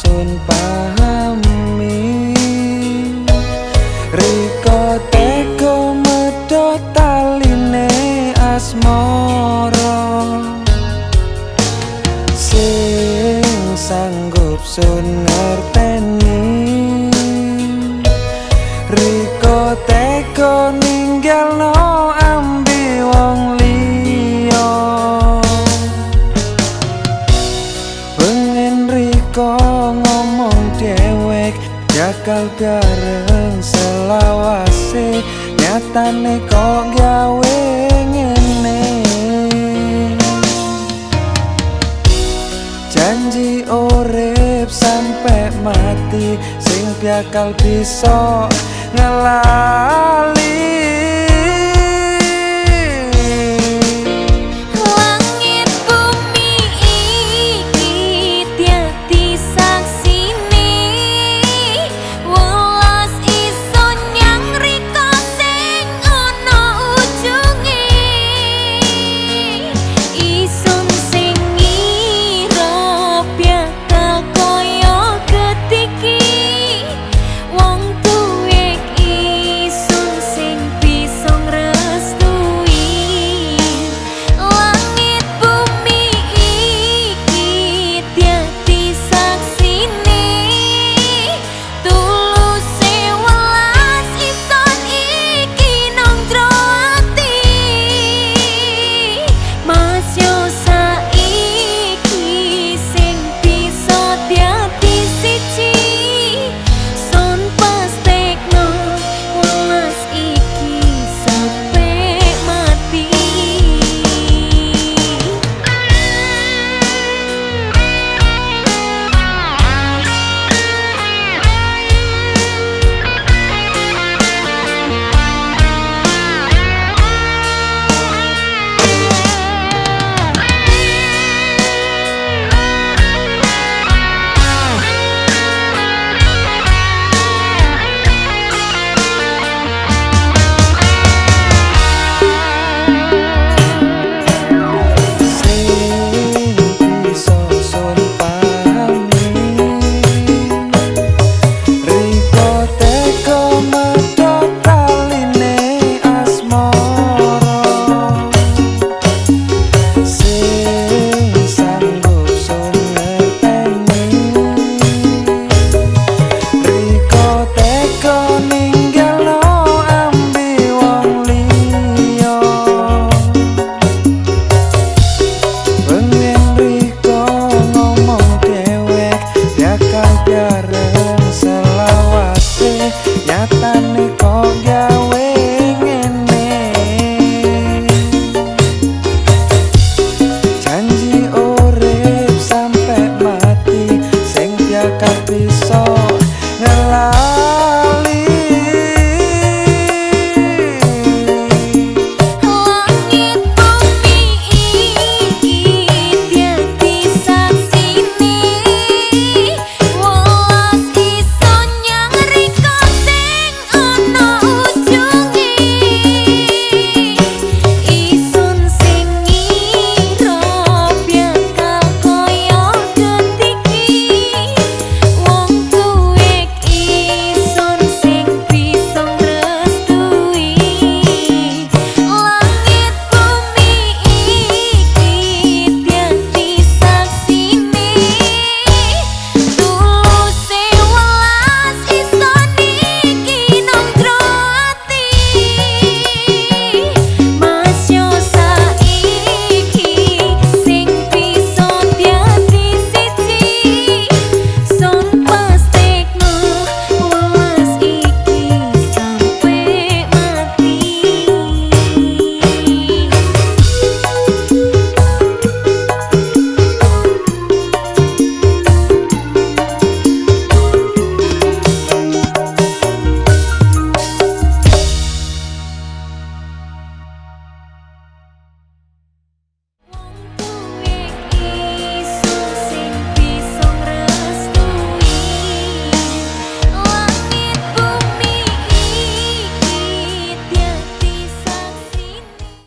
Sun paham. Bareng selawase Nyatane kok gawe ngene. Janji urip sampai mati Sing biakal bisa ngelali